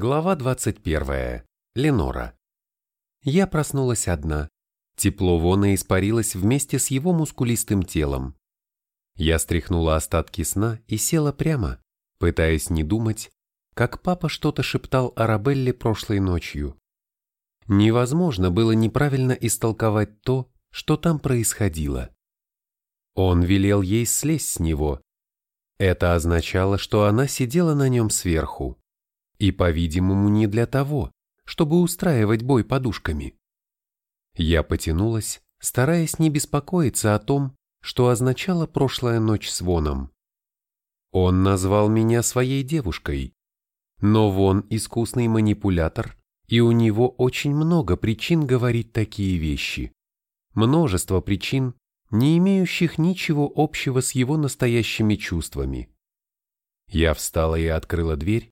Глава 21. Ленора. Я проснулась одна. Тепло Вона испарилось вместе с его мускулистым телом. Я стряхнула остатки сна и села прямо, пытаясь не думать, как папа что-то шептал Арабелле прошлой ночью. Невозможно было неправильно истолковать то, что там происходило. Он велел ей слезть с него. Это означало, что она сидела на нем сверху. И, по-видимому, не для того, чтобы устраивать бой подушками. Я потянулась, стараясь не беспокоиться о том, что означала прошлая ночь с Воном. Он назвал меня своей девушкой, но Вон искусный манипулятор, и у него очень много причин говорить такие вещи. Множество причин, не имеющих ничего общего с его настоящими чувствами. Я встала и открыла дверь,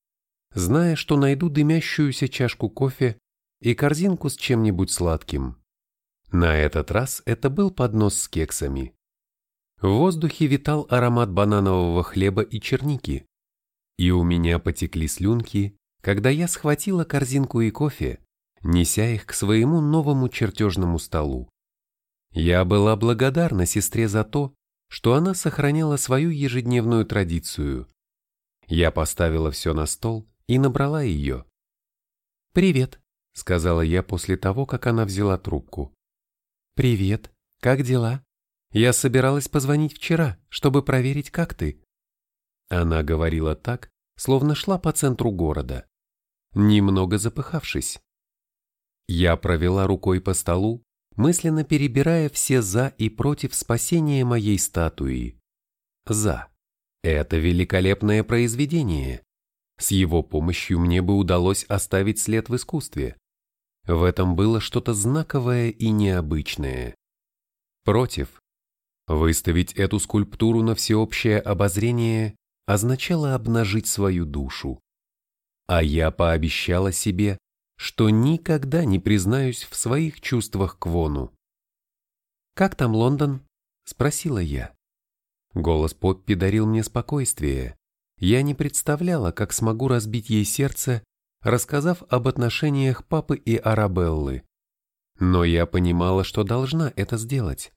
зная, что найду дымящуюся чашку кофе и корзинку с чем-нибудь сладким. На этот раз это был поднос с кексами. В воздухе витал аромат бананового хлеба и черники. И у меня потекли слюнки, когда я схватила корзинку и кофе, неся их к своему новому чертежному столу. Я была благодарна сестре за то, что она сохраняла свою ежедневную традицию. Я поставила все на стол и набрала ее. «Привет», — сказала я после того, как она взяла трубку. «Привет, как дела? Я собиралась позвонить вчера, чтобы проверить, как ты». Она говорила так, словно шла по центру города, немного запыхавшись. Я провела рукой по столу, мысленно перебирая все «за» и «против» спасения моей статуи. «За» — это великолепное произведение. С его помощью мне бы удалось оставить след в искусстве. В этом было что-то знаковое и необычное. Против. Выставить эту скульптуру на всеобщее обозрение означало обнажить свою душу. А я пообещала себе, что никогда не признаюсь в своих чувствах к Вону. «Как там Лондон?» – спросила я. Голос Поппи дарил мне спокойствие, я не представляла, как смогу разбить ей сердце, рассказав об отношениях папы и Арабеллы. Но я понимала, что должна это сделать.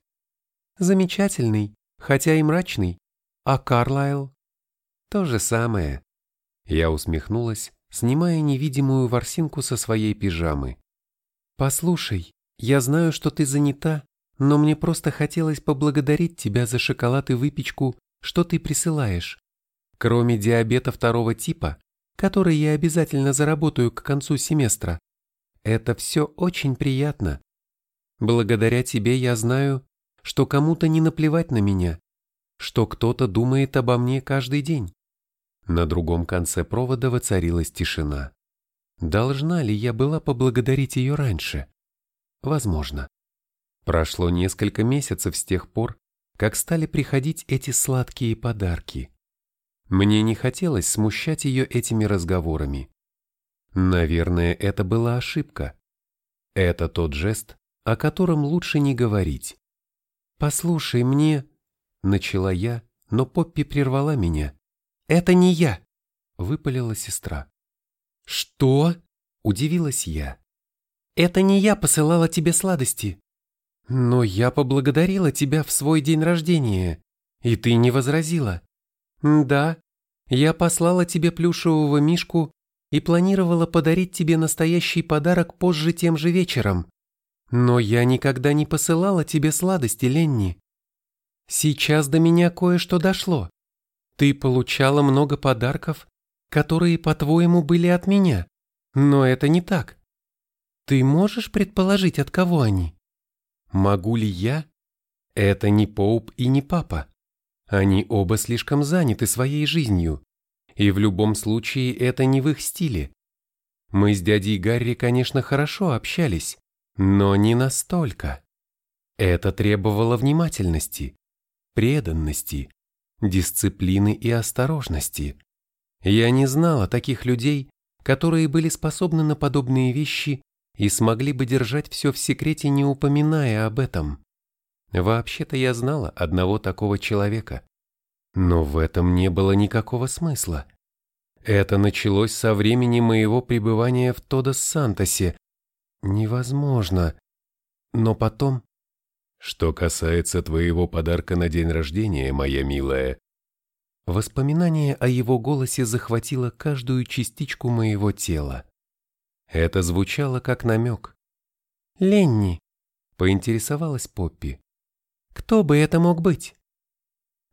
Замечательный, хотя и мрачный. А Карлайл? То же самое. Я усмехнулась, снимая невидимую ворсинку со своей пижамы. «Послушай, я знаю, что ты занята, но мне просто хотелось поблагодарить тебя за шоколад и выпечку, что ты присылаешь. Кроме диабета второго типа, который я обязательно заработаю к концу семестра, это все очень приятно. Благодаря тебе я знаю, что кому-то не наплевать на меня, что кто-то думает обо мне каждый день. На другом конце провода воцарилась тишина. Должна ли я была поблагодарить ее раньше? Возможно. Прошло несколько месяцев с тех пор, как стали приходить эти сладкие подарки. Мне не хотелось смущать ее этими разговорами. Наверное, это была ошибка. Это тот жест, о котором лучше не говорить. «Послушай, мне...» — начала я, но Поппи прервала меня. «Это не я!» — выпалила сестра. «Что?» — удивилась я. «Это не я посылала тебе сладости. Но я поблагодарила тебя в свой день рождения, и ты не возразила. Да, я послала тебе плюшевого мишку и планировала подарить тебе настоящий подарок позже тем же вечером. Но я никогда не посылала тебе сладости, Ленни. Сейчас до меня кое-что дошло. Ты получала много подарков, которые, по-твоему, были от меня. Но это не так. Ты можешь предположить, от кого они? Могу ли я? Это не Поуп и не папа. Они оба слишком заняты своей жизнью, и в любом случае это не в их стиле. Мы с дядей Гарри, конечно, хорошо общались, но не настолько. Это требовало внимательности, преданности, дисциплины и осторожности. Я не знала таких людей, которые были способны на подобные вещи и смогли бы держать все в секрете, не упоминая об этом. Вообще-то я знала одного такого человека. Но в этом не было никакого смысла. Это началось со времени моего пребывания в Тодос-Сантосе. Невозможно. Но потом... Что касается твоего подарка на день рождения, моя милая. Воспоминание о его голосе захватило каждую частичку моего тела. Это звучало как намек. «Ленни», — поинтересовалась Поппи. «Кто бы это мог быть?»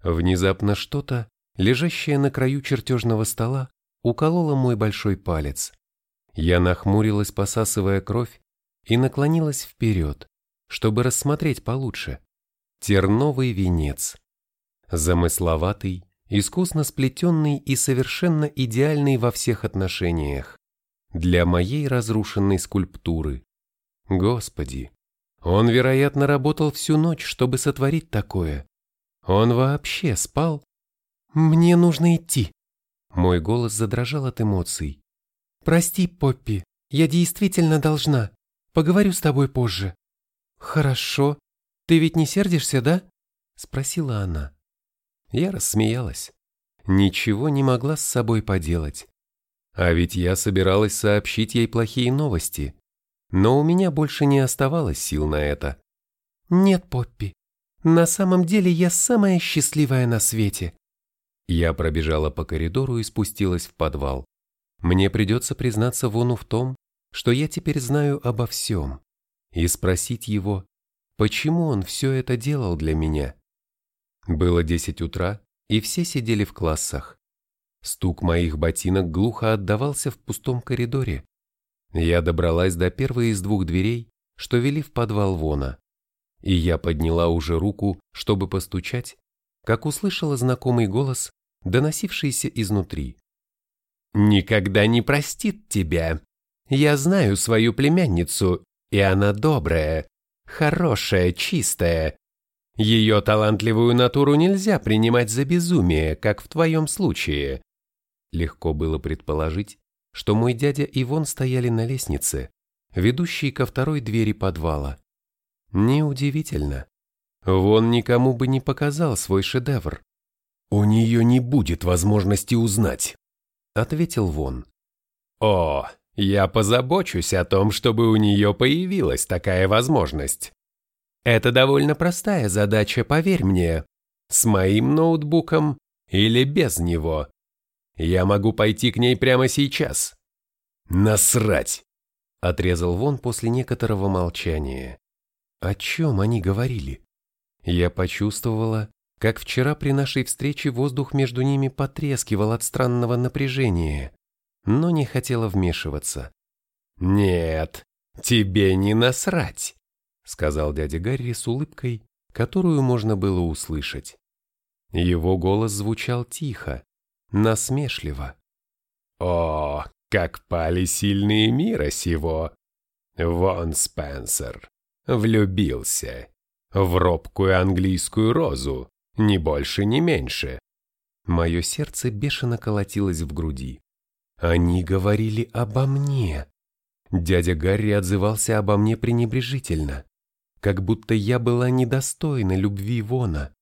Внезапно что-то, лежащее на краю чертежного стола, укололо мой большой палец. Я нахмурилась, посасывая кровь, и наклонилась вперед, чтобы рассмотреть получше. Терновый венец. Замысловатый, искусно сплетенный и совершенно идеальный во всех отношениях. Для моей разрушенной скульптуры. Господи, он, вероятно, работал всю ночь, чтобы сотворить такое. Он вообще спал? Мне нужно идти. Мой голос задрожал от эмоций. Прости, Поппи, я действительно должна. Поговорю с тобой позже. Хорошо. Ты ведь не сердишься, да? Спросила она. Я рассмеялась. Ничего не могла с собой поделать. А ведь я собиралась сообщить ей плохие новости. Но у меня больше не оставалось сил на это. Нет, Поппи, на самом деле я самая счастливая на свете. Я пробежала по коридору и спустилась в подвал. Мне придется признаться Вону в том, что я теперь знаю обо всем, и спросить его, почему он все это делал для меня. Было десять утра, и все сидели в классах. Стук моих ботинок глухо отдавался в пустом коридоре. Я добралась до первой из двух дверей, что вели в подвал Вона и я подняла уже руку, чтобы постучать, как услышала знакомый голос, доносившийся изнутри. «Никогда не простит тебя. Я знаю свою племянницу, и она добрая, хорошая, чистая. Ее талантливую натуру нельзя принимать за безумие, как в твоем случае». Легко было предположить, что мой дядя и Вон стояли на лестнице, ведущей ко второй двери подвала. Неудивительно. Вон никому бы не показал свой шедевр. «У нее не будет возможности узнать», — ответил Вон. «О, я позабочусь о том, чтобы у нее появилась такая возможность. Это довольно простая задача, поверь мне. С моим ноутбуком или без него. Я могу пойти к ней прямо сейчас». «Насрать!» — отрезал Вон после некоторого молчания. О чем они говорили? Я почувствовала, как вчера при нашей встрече воздух между ними потрескивал от странного напряжения, но не хотела вмешиваться. «Нет, тебе не насрать», — сказал дядя Гарри с улыбкой, которую можно было услышать. Его голос звучал тихо, насмешливо. «О, как пали сильные мира сего! Вон, Спенсер, Влюбился. В робкую английскую розу, ни больше, ни меньше. Мое сердце бешено колотилось в груди. Они говорили обо мне. Дядя Гарри отзывался обо мне пренебрежительно, как будто я была недостойна любви Вона.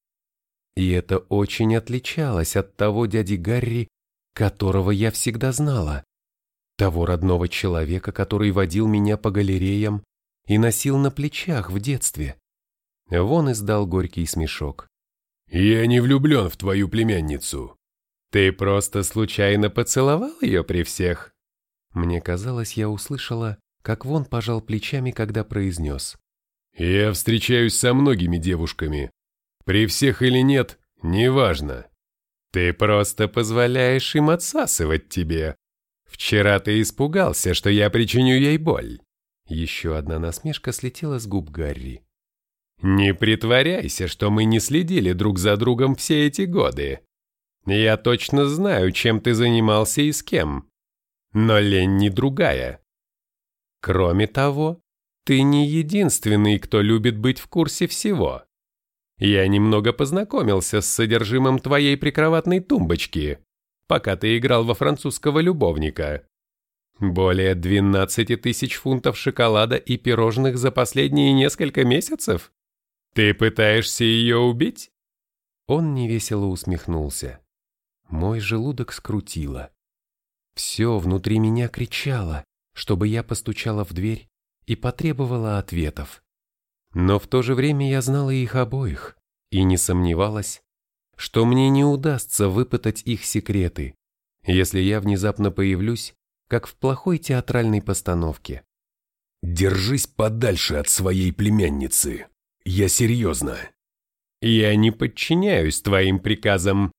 И это очень отличалось от того дяди Гарри, которого я всегда знала. Того родного человека, который водил меня по галереям и носил на плечах в детстве. Вон издал горький смешок. «Я не влюблен в твою племянницу». «Ты просто случайно поцеловал ее при всех?» Мне казалось, я услышала, как Вон пожал плечами, когда произнес. «Я встречаюсь со многими девушками. При всех или нет, неважно. Ты просто позволяешь им отсасывать тебе. Вчера ты испугался, что я причиню ей боль. Еще одна насмешка слетела с губ Гарри. «Не притворяйся, что мы не следили друг за другом все эти годы. Я точно знаю, чем ты занимался и с кем. Но лень не другая. Кроме того, ты не единственный, кто любит быть в курсе всего. Я немного познакомился с содержимым твоей прикроватной тумбочки, пока ты играл во французского любовника. Более 12 тысяч фунтов шоколада и пирожных за последние несколько месяцев? Ты пытаешься ее убить? Он невесело усмехнулся. Мой желудок скрутило. Все внутри меня кричало, чтобы я постучала в дверь и потребовала ответов. Но в то же время я знала их обоих и не сомневалась, что мне не удастся выпытать их секреты, если я внезапно появлюсь, как в плохой театральной постановке. «Держись подальше от своей племянницы. Я серьезно». «Я не подчиняюсь твоим приказам.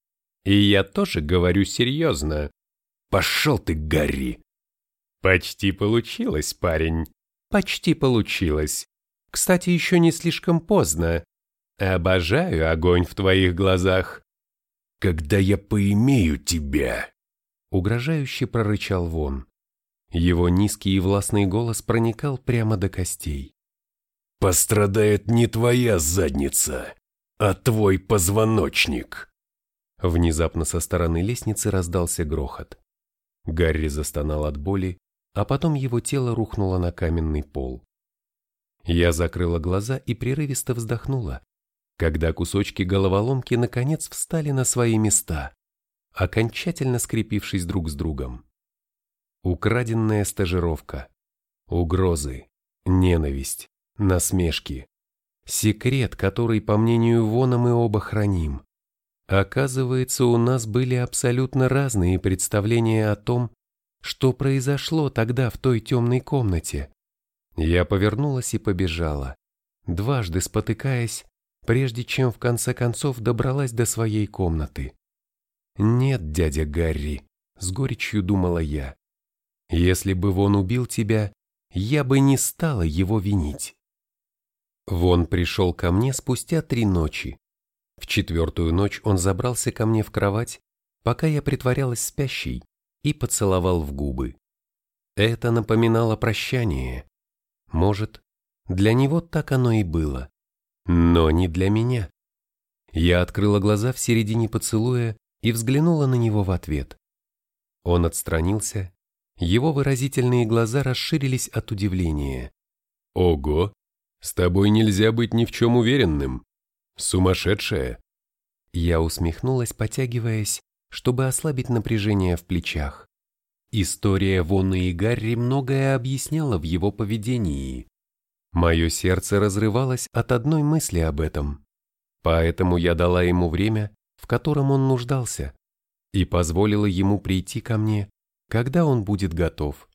И я тоже говорю серьезно». «Пошел ты, Гарри!» «Почти получилось, парень. Почти получилось. Кстати, еще не слишком поздно. Обожаю огонь в твоих глазах. Когда я поимею тебя, угрожающе прорычал Вон. Его низкий и властный голос проникал прямо до костей. Пострадает не твоя задница, а твой позвоночник. Внезапно со стороны лестницы раздался грохот. Гарри застонал от боли, а потом его тело рухнуло на каменный пол. Я закрыла глаза и прерывисто вздохнула, когда кусочки головоломки наконец встали на свои места, окончательно скрепившись друг с другом. Украденная стажировка, угрозы, ненависть, насмешки, секрет, который, по мнению Вона, мы оба храним. Оказывается, у нас были абсолютно разные представления о том, что произошло тогда в той темной комнате. Я повернулась и побежала, дважды спотыкаясь, прежде чем в конце концов добралась до своей комнаты. «Нет, дядя Гарри», — с горечью думала я. «Если бы Вон убил тебя, я бы не стала его винить». Вон пришел ко мне спустя три ночи. В четвертую ночь он забрался ко мне в кровать, пока я притворялась спящей, и поцеловал в губы. Это напоминало прощание. Может, для него так оно и было. Но не для меня. Я открыла глаза в середине поцелуя и взглянула на него в ответ. Он отстранился, его выразительные глаза расширились от удивления. «Ого! С тобой нельзя быть ни в чем уверенным! Сумасшедшая!» Я усмехнулась, потягиваясь, чтобы ослабить напряжение в плечах. История Вонны и Гарри многое объясняла в его поведении. Мое сердце разрывалось от одной мысли об этом. Поэтому я дала ему время, в котором он нуждался, и позволила ему прийти ко мне, когда он будет готов.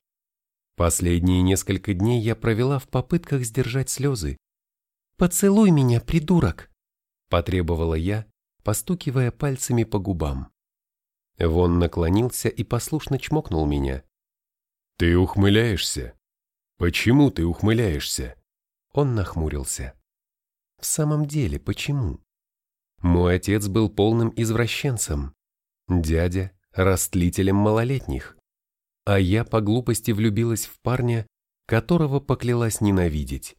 Последние несколько дней я провела в попытках сдержать слезы. «Поцелуй меня, придурок!» – потребовала я, постукивая пальцами по губам. Вон наклонился и послушно чмокнул меня. «Ты ухмыляешься? Почему ты ухмыляешься?» Он нахмурился. В самом деле, почему? Мой отец был полным извращенцем, дядя – растлителем малолетних, а я по глупости влюбилась в парня, которого поклялась ненавидеть.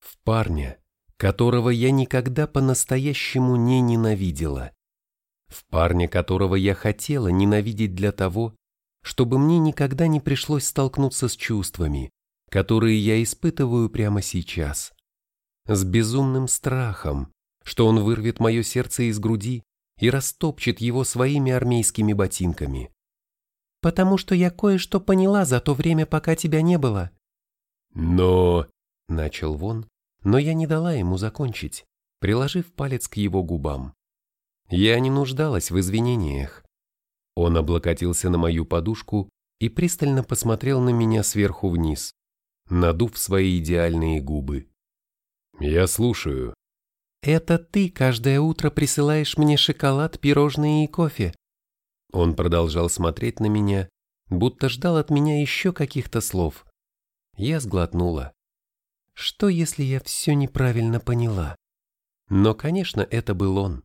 В парня, которого я никогда по-настоящему не ненавидела. В парня, которого я хотела ненавидеть для того, чтобы мне никогда не пришлось столкнуться с чувствами, которые я испытываю прямо сейчас. С безумным страхом, что он вырвет мое сердце из груди и растопчет его своими армейскими ботинками. «Потому что я кое-что поняла за то время, пока тебя не было». «Но...» — начал Вон, но я не дала ему закончить, приложив палец к его губам. Я не нуждалась в извинениях. Он облокотился на мою подушку и пристально посмотрел на меня сверху вниз надув свои идеальные губы. «Я слушаю». «Это ты каждое утро присылаешь мне шоколад, пирожные и кофе». Он продолжал смотреть на меня, будто ждал от меня еще каких-то слов. Я сглотнула. Что, если я все неправильно поняла? Но, конечно, это был он.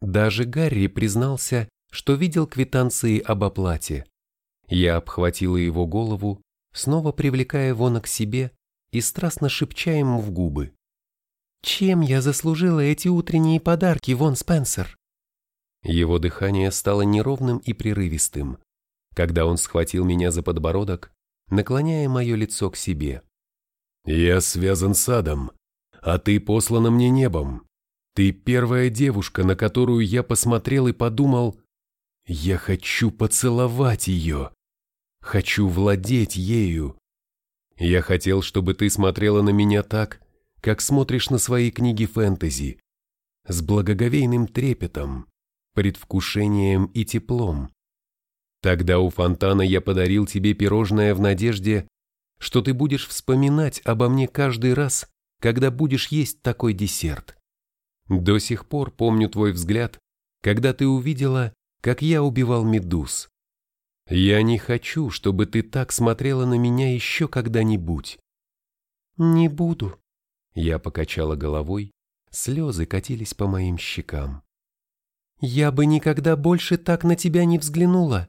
Даже Гарри признался, что видел квитанции об оплате. Я обхватила его голову снова привлекая Вона к себе и страстно шепча ему в губы. «Чем я заслужила эти утренние подарки, Вон Спенсер?» Его дыхание стало неровным и прерывистым, когда он схватил меня за подбородок, наклоняя мое лицо к себе. «Я связан с адом, а ты послана мне небом. Ты первая девушка, на которую я посмотрел и подумал, я хочу поцеловать ее». хочу владеть ею. Я хотел, чтобы ты смотрела на меня так, как смотришь на свои книги фэнтези, с благоговейным трепетом, предвкушением и теплом. Тогда у фонтана я подарил тебе пирожное в надежде, что ты будешь вспоминать обо мне каждый раз, когда будешь есть такой десерт. До сих пор помню твой взгляд, когда ты увидела, как я убивал медуз. Я не хочу, чтобы ты так смотрела на меня еще когда-нибудь. Не буду. Я покачала головой, слезы катились по моим щекам. Я бы никогда больше так на тебя не взглянула.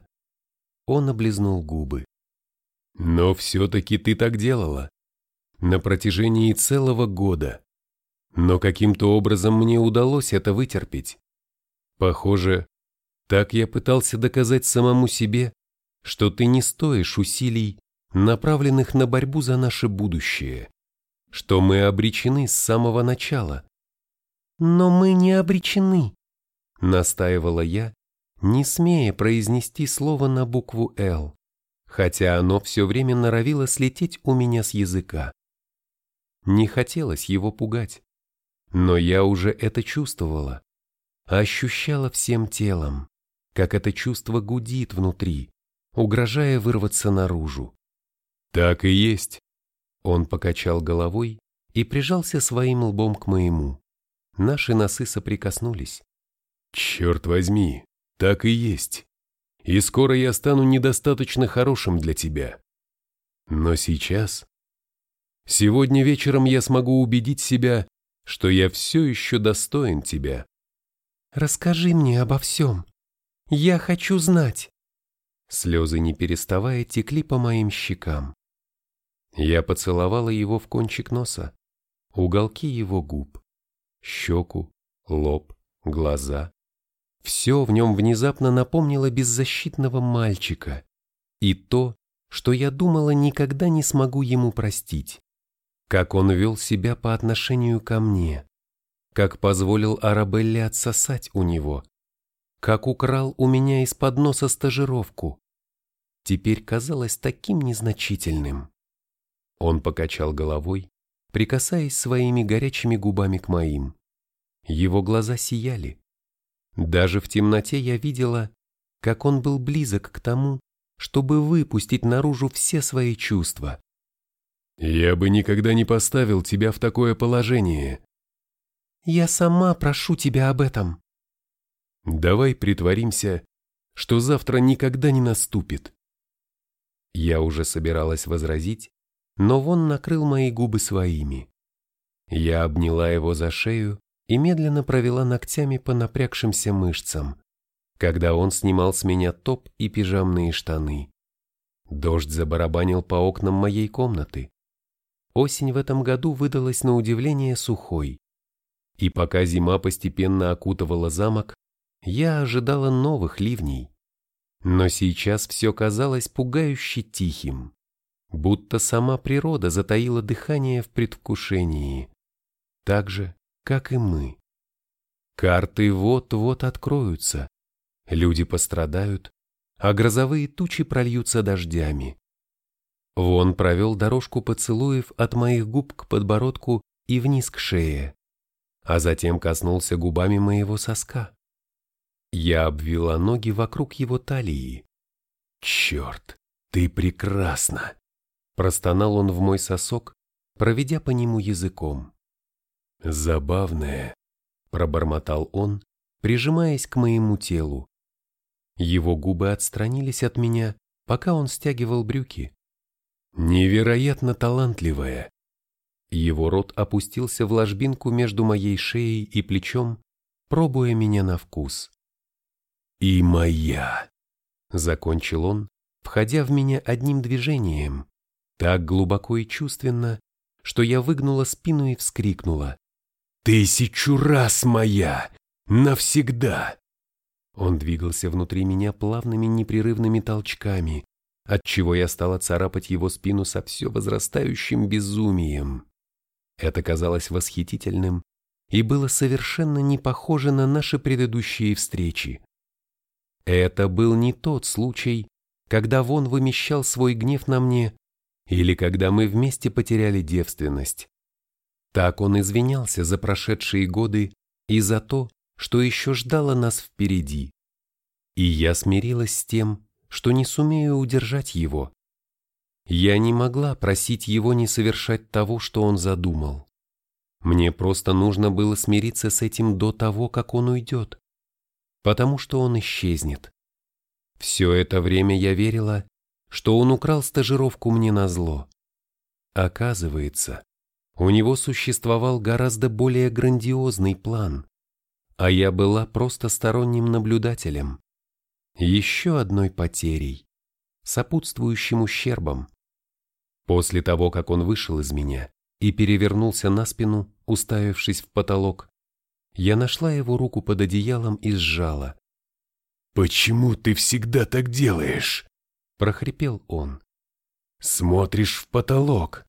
Он облизнул губы. Но все-таки ты так делала. На протяжении целого года. Но каким-то образом мне удалось это вытерпеть. Похоже, так я пытался доказать самому себе, что ты не стоишь усилий, направленных на борьбу за наше будущее, что мы обречены с самого начала. Но мы не обречены, настаивала я, не смея произнести слово на букву «Л», хотя оно все время норовило слететь у меня с языка. Не хотелось его пугать, но я уже это чувствовала, ощущала всем телом, как это чувство гудит внутри, угрожая вырваться наружу. «Так и есть», — он покачал головой и прижался своим лбом к моему. Наши носы соприкоснулись. «Черт возьми, так и есть. И скоро я стану недостаточно хорошим для тебя. Но сейчас... Сегодня вечером я смогу убедить себя, что я все еще достоин тебя. Расскажи мне обо всем. Я хочу знать. Слезы не переставая текли по моим щекам. Я поцеловала его в кончик носа, уголки его губ, щеку, лоб, глаза. Все в нем внезапно напомнило беззащитного мальчика и то, что я думала никогда не смогу ему простить. Как он вел себя по отношению ко мне, как позволил Арабелле отсосать у него, как украл у меня из-под носа стажировку. Теперь казалось таким незначительным. Он покачал головой, прикасаясь своими горячими губами к моим. Его глаза сияли. Даже в темноте я видела, как он был близок к тому, чтобы выпустить наружу все свои чувства. «Я бы никогда не поставил тебя в такое положение». «Я сама прошу тебя об этом». «Давай притворимся, что завтра никогда не наступит». Я уже собиралась возразить, но Вон накрыл мои губы своими. Я обняла его за шею и медленно провела ногтями по напрягшимся мышцам, когда он снимал с меня топ и пижамные штаны. Дождь забарабанил по окнам моей комнаты. Осень в этом году выдалась на удивление сухой. И пока зима постепенно окутывала замок, я ожидала новых ливней. Но сейчас все казалось пугающе тихим, будто сама природа затаила дыхание в предвкушении. Так же, как и мы. Карты вот-вот откроются, люди пострадают, а грозовые тучи прольются дождями. Вон провел дорожку поцелуев от моих губ к подбородку и вниз к шее, а затем коснулся губами моего соска. Я обвела ноги вокруг его талии. «Черт, ты прекрасна!» Простонал он в мой сосок, проведя по нему языком. «Забавное», — пробормотал он, прижимаясь к моему телу. Его губы отстранились от меня, пока он стягивал брюки. «Невероятно талантливая». Его рот опустился в ложбинку между моей шеей и плечом, пробуя меня на вкус. «И моя», — закончил он, входя в меня одним движением, так глубоко и чувственно, что я выгнула спину и вскрикнула. Тысячу раз моя! Навсегда!» Он двигался внутри меня плавными непрерывными толчками, отчего я стала царапать его спину со все возрастающим безумием. Это казалось восхитительным и было совершенно не похоже на наши предыдущие встречи. Это был не тот случай, когда Вон вымещал свой гнев на мне, или когда мы вместе потеряли девственность. Так он извинялся за прошедшие годы и за то, что еще ждало нас впереди. И я смирилась с тем, что не сумею удержать его. Я не могла просить его не совершать того, что он задумал. Мне просто нужно было смириться с этим до того, как он уйдет, потому что он исчезнет. Все это время я верила, что он украл стажировку мне на зло. Оказывается, у него существовал гораздо более грандиозный план, а я была просто сторонним наблюдателем. Еще одной потерей, сопутствующим ущербом. После того, как он вышел из меня и перевернулся на спину, уставившись в потолок, я нашла его руку под одеялом и сжала. «Почему ты всегда так делаешь?» – прохрипел он. «Смотришь в потолок.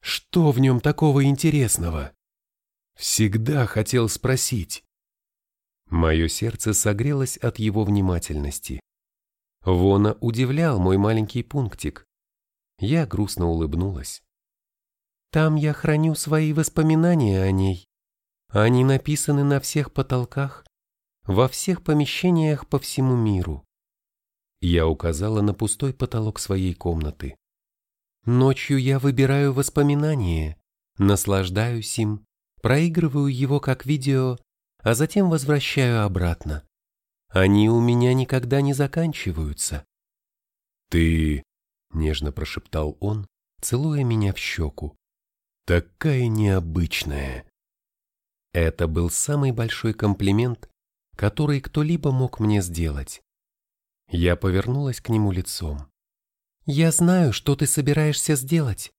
Что в нем такого интересного?» Всегда хотел спросить. Мое сердце согрелось от его внимательности. Вона удивлял мой маленький пунктик. Я грустно улыбнулась. Там я храню свои воспоминания о ней. Они написаны на всех потолках, во всех помещениях по всему миру. Я указала на пустой потолок своей комнаты. Ночью я выбираю воспоминание, наслаждаюсь им, проигрываю его как видео а затем возвращаю обратно. Они у меня никогда не заканчиваются. «Ты...» — нежно прошептал он, целуя меня в щеку. «Такая необычная». Это был самый большой комплимент, который кто-либо мог мне сделать. Я повернулась к нему лицом. «Я знаю, что ты собираешься сделать.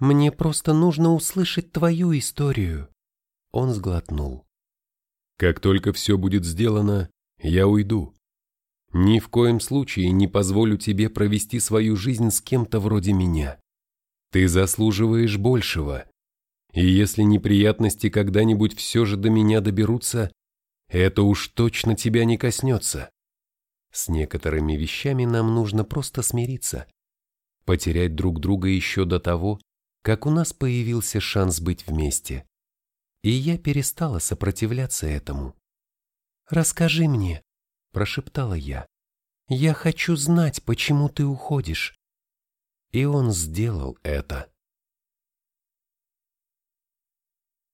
Мне просто нужно услышать твою историю». Он сглотнул. Как только все будет сделано, я уйду. Ни в коем случае не позволю тебе провести свою жизнь с кем-то вроде меня. Ты заслуживаешь большего. И если неприятности когда-нибудь все же до меня доберутся, это уж точно тебя не коснется. С некоторыми вещами нам нужно просто смириться. Потерять друг друга еще до того, как у нас появился шанс быть вместе и я перестала сопротивляться этому. «Расскажи мне», – прошептала я. «Я хочу знать, почему ты уходишь». И он сделал это.